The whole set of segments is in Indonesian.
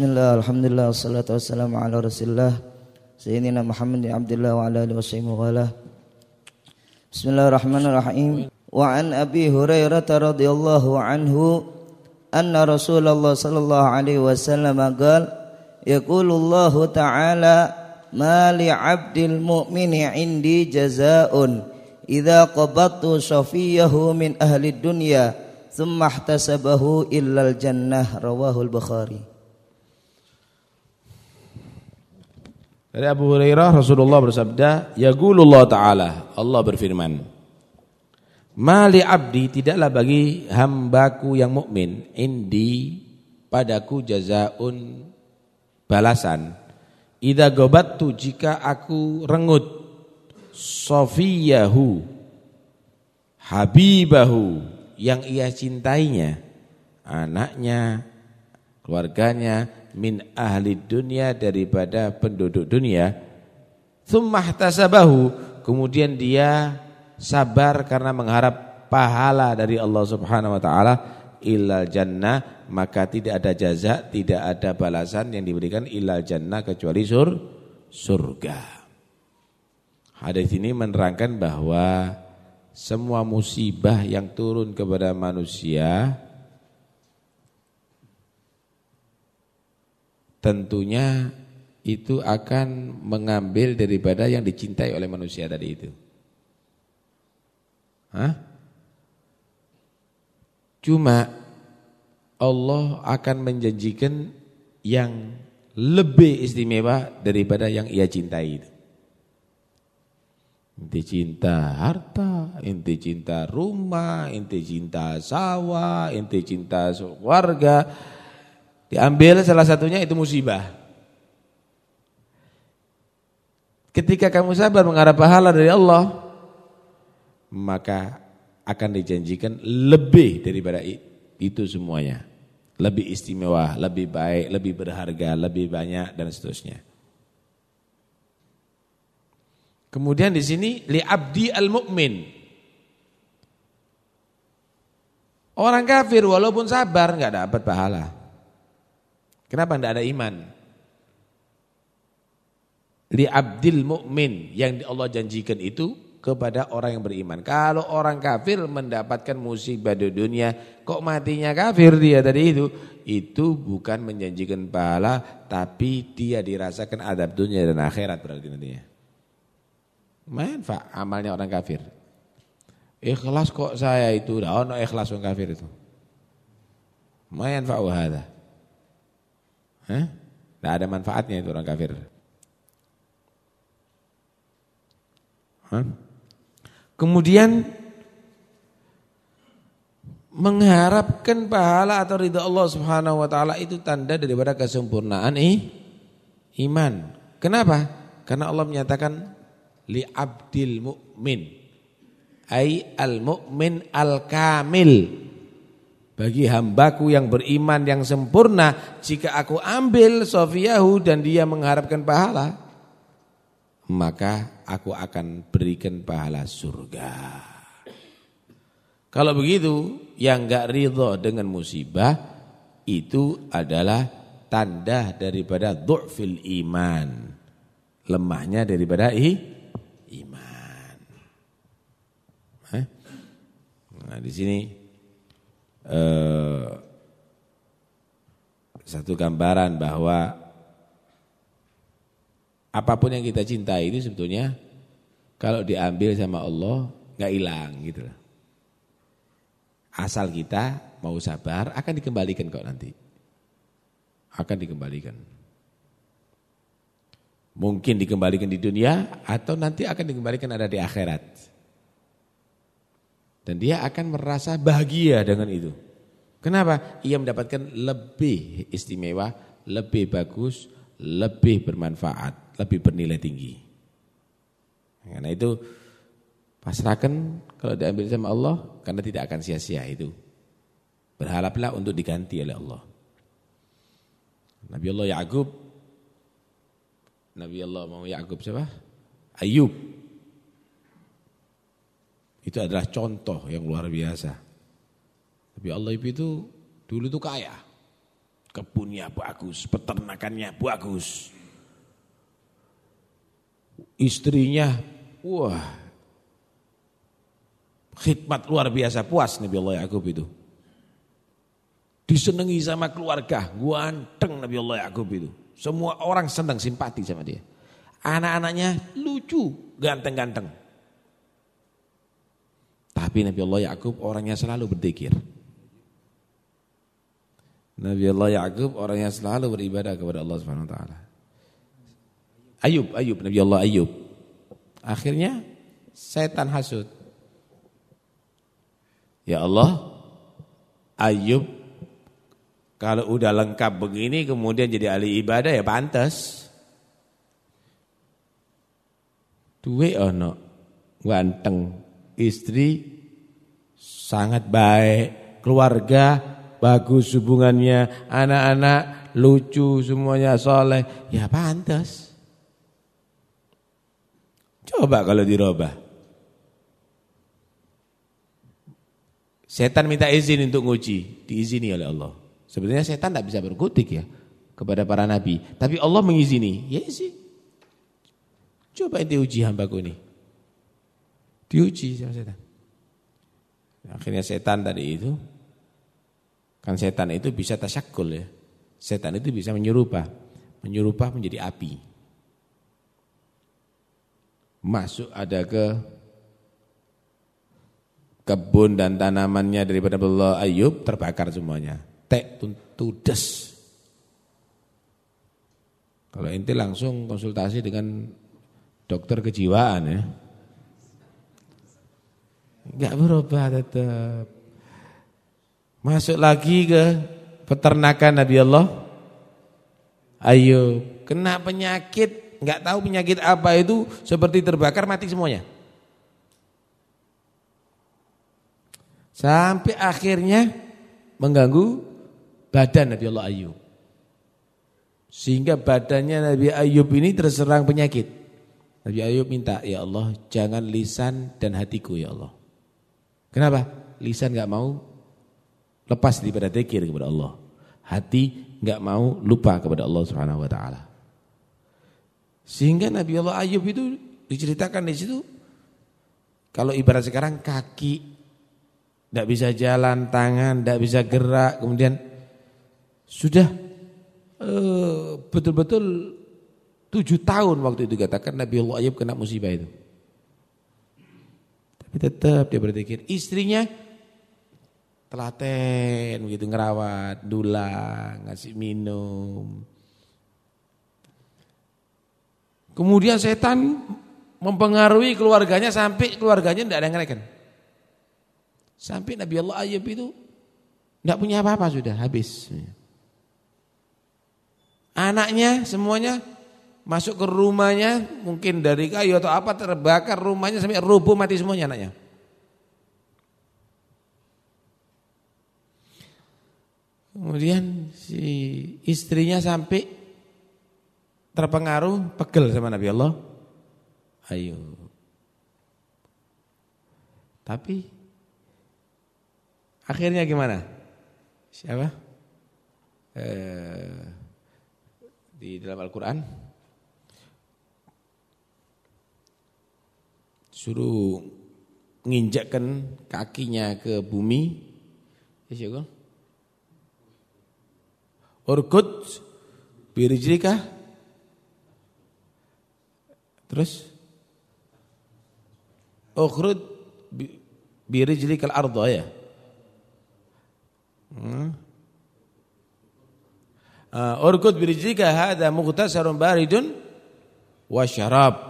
Bismillah, Alhamdulillah, wassalatu wassalamu ala rasulillah Sayyidina Muhammad Abdullah wa ala alihi wa sahbihi Bismillahirrahmanirrahim Wa an Abi Hurairah radhiyallahu anhu anna Rasulullah sallallahu alaihi wasallam qala yaqulu Allah ta'ala ma li 'abdil mu'mini 'indi jazaa'un idza qabattu shafiyahu min ahli dunya thumma ihtasabahu illa al jannah rawahul bukhari Dari Abu Hurairah Rasulullah bersabda, "Yaqulullah taala, Allah berfirman, Mali abdi tidaklah bagi hambaku yang mukmin indi padaku jazaun balasan. Ida gobattu jika aku rengut sofiyahu habibahu yang ia cintainya anaknya keluarganya min ahli dunia daripada penduduk dunia. Tasabahu kemudian dia sabar karena mengharap pahala dari Allah Subhanahu wa taala. Ilal jannah. Maka tidak ada jaza tidak ada balasan yang diberikan ilal jannah kecuali sur surga. Hadis ini menerangkan bahwa semua musibah yang turun kepada manusia tentunya itu akan mengambil daripada yang dicintai oleh manusia tadi itu. Hah? Cuma Allah akan menjanjikan yang lebih istimewa daripada yang ia cintai itu. Inti cinta harta, inti cinta rumah, inti cinta sawah, inti cinta warga, Diambil salah satunya itu musibah. Ketika kamu sabar mengharap pahala dari Allah, maka akan dijanjikan lebih daripada itu semuanya. Lebih istimewa, lebih baik, lebih berharga, lebih banyak dan seterusnya. Kemudian di sini li abdi al-mu'min. Orang kafir walaupun sabar nggak dapat pahala. Kenapa tidak ada iman? Li abdil mu'min yang Allah janjikan itu kepada orang yang beriman. Kalau orang kafir mendapatkan musibah di dunia, kok matinya kafir dia tadi itu? Itu bukan menjanjikan pahala, tapi dia dirasakan adab dunia dan akhirat berarti nantinya. Manfaat amalnya orang kafir. Ikhlas kok saya itu, dah ono ikhlas orang kafir itu. Manfaat wahada. Tidak ada manfaatnya itu orang kafir. Hah? Kemudian mengharapkan pahala atau ridha Allah Subhanahu wa taala itu tanda daripada kesempurnaan iman. Kenapa? Karena Allah menyatakan li abdil mu'min ai al mu'min al kamil bagi hambaku yang beriman yang sempurna jika aku ambil sofiyahu dan dia mengharapkan pahala maka aku akan berikan pahala surga. Kalau begitu yang enggak ridho dengan musibah itu adalah tanda daripada du'fil iman. Lemahnya daripada i, iman. Nah di sini eh, satu gambaran bahwa apa pun yang kita cintai itu sebetulnya kalau diambil sama Allah nggak hilang gitu Asal kita mau sabar akan dikembalikan kok nanti. Akan dikembalikan. Mungkin dikembalikan di dunia atau nanti akan dikembalikan ada di akhirat. Dan dia akan merasa bahagia dengan itu. Kenapa? Ia mendapatkan lebih istimewa, lebih bagus, lebih bermanfaat, lebih bernilai tinggi. Karena itu pasrahkan kalau diambil sama Allah karena tidak akan sia-sia itu. Berharaplah untuk diganti oleh Allah. Nabi Allah Ya'qub Nabi Allah mau Ya'qub siapa? Ayub itu adalah contoh yang luar biasa. Tapi Allah itu dulu itu kaya. Kebunnya bagus, peternakannya bagus. Istrinya, wah, khidmat luar biasa puas Nabi Allah Yakub itu. Disenangi sama keluarga, ganteng Nabi Allah Yakub itu. Semua orang senang simpati sama dia. Anak-anaknya lucu, ganteng-ganteng. Tapi Nabi Allah Yakub orangnya selalu berzikir. Nabi Allah Yakub orangnya selalu beribadah kepada Allah Subhanahu wa taala. Ayub, Ayub, Nabi Allah Ayub. Akhirnya setan hasud. Ya Allah, Ayub kalau udah lengkap begini kemudian jadi ahli ibadah ya pantas. Duwe ono ganteng, istri sangat baik, keluarga bagus hubungannya, anak-anak lucu semuanya soleh, ya pantas. Coba kalau dirubah. Setan minta izin untuk nguji, diizini oleh Allah. Sebenarnya setan tidak bisa berkutik ya kepada para nabi. Tapi Allah mengizini. Ya sih. Coba ente uji hambaku ini. Diuji sama setan. Akhirnya setan tadi itu. Kan setan itu bisa tasyakul ya. Setan itu bisa menyerupah. Menyerupah menjadi api. Masuk ada ke kebun dan tanamannya daripada Allah Ayub terbakar semuanya tek tudes. Kalau inti langsung konsultasi dengan dokter kejiwaan ya. Enggak berubah tetap. Masuk lagi ke peternakan Nabi Allah. Ayo, kena penyakit, enggak tahu penyakit apa itu seperti terbakar mati semuanya. Sampai akhirnya mengganggu badan Nabi Allah Ayub. Sehingga badannya Nabi Ayub ini terserang penyakit. Nabi Ayub minta, ya Allah jangan lisan dan hatiku ya Allah. Kenapa? Lisan gak mau lepas daripada zikir kepada Allah. Hati gak mau lupa kepada Allah Subhanahu wa taala. Sehingga Nabi Allah Ayub itu diceritakan di situ kalau ibarat sekarang kaki tidak bisa jalan, tangan tidak bisa gerak, kemudian sudah eh, betul-betul uh, tujuh tahun waktu itu katakan Nabi Allah Ayub kena musibah itu. Tapi tetap dia berpikir istrinya telaten begitu ngerawat, dulang, ngasih minum. Kemudian setan mempengaruhi keluarganya sampai keluarganya tidak ada yang ngereken. Sampai Nabi Allah Ayub itu tidak punya apa-apa sudah habis. Anaknya semuanya masuk ke rumahnya mungkin dari kayu atau apa terbakar rumahnya sampai rubuh mati semuanya anaknya. Kemudian si istrinya sampai terpengaruh pegel sama Nabi Allah. Ayo. Tapi akhirnya gimana? Siapa? Eh di dalam Al-Quran suruh nginjakkan kakinya ke bumi. Ya Urkut birijlika terus? Ukhrud birijlikal arda ya. Hmm. Uh, urkud birijlika hadha mughtasarun baridun wa syarab.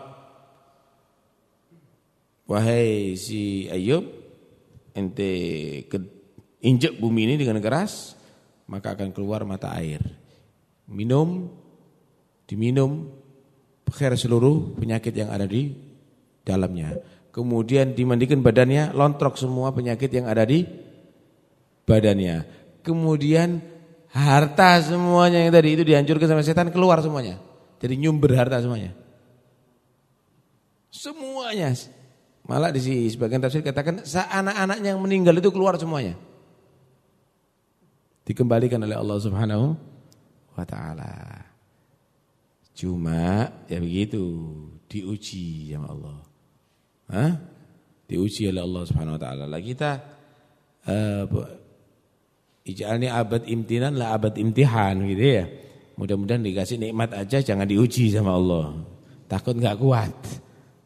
Wahai si Ayub, ente injek bumi ini dengan keras, maka akan keluar mata air. Minum, diminum, khair seluruh penyakit yang ada di dalamnya. Kemudian dimandikan badannya, lontrok semua penyakit yang ada di badannya. Kemudian Harta semuanya yang tadi itu dihancurkan sama setan keluar semuanya. Jadi nyumber harta semuanya. Semuanya. Malah di sebagian tafsir katakan anak-anaknya yang meninggal itu keluar semuanya. Dikembalikan oleh Allah Subhanahu wa taala. Cuma ya begitu, diuji sama Allah. Hah? Diuji oleh Allah Subhanahu wa taala. Lah kita uh, Ij'alni abad imtinan lah abad imtihan gitu ya. Mudah-mudahan dikasih nikmat aja jangan diuji sama Allah. Takut enggak kuat.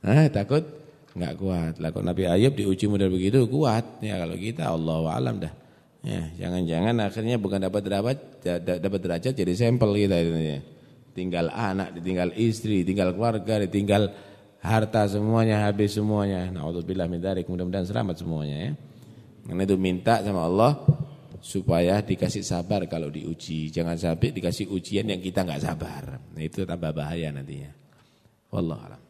Hah, takut enggak kuat. Lah kok Nabi Ayub diuji model begitu kuat. Ya kalau kita Allah alam dah. Ya, jangan-jangan akhirnya bukan dapat derajat dapat derajat jadi sampel kita ini. Tinggal anak, ditinggal istri, tinggal keluarga, ditinggal harta semuanya habis semuanya. Nauzubillah min dzalik. Mudah-mudahan selamat semuanya ya. Karena itu minta sama Allah supaya dikasih sabar kalau diuji. Jangan sampai dikasih ujian yang kita nggak sabar. Nah, itu tambah bahaya nantinya. Wallahu a'lam.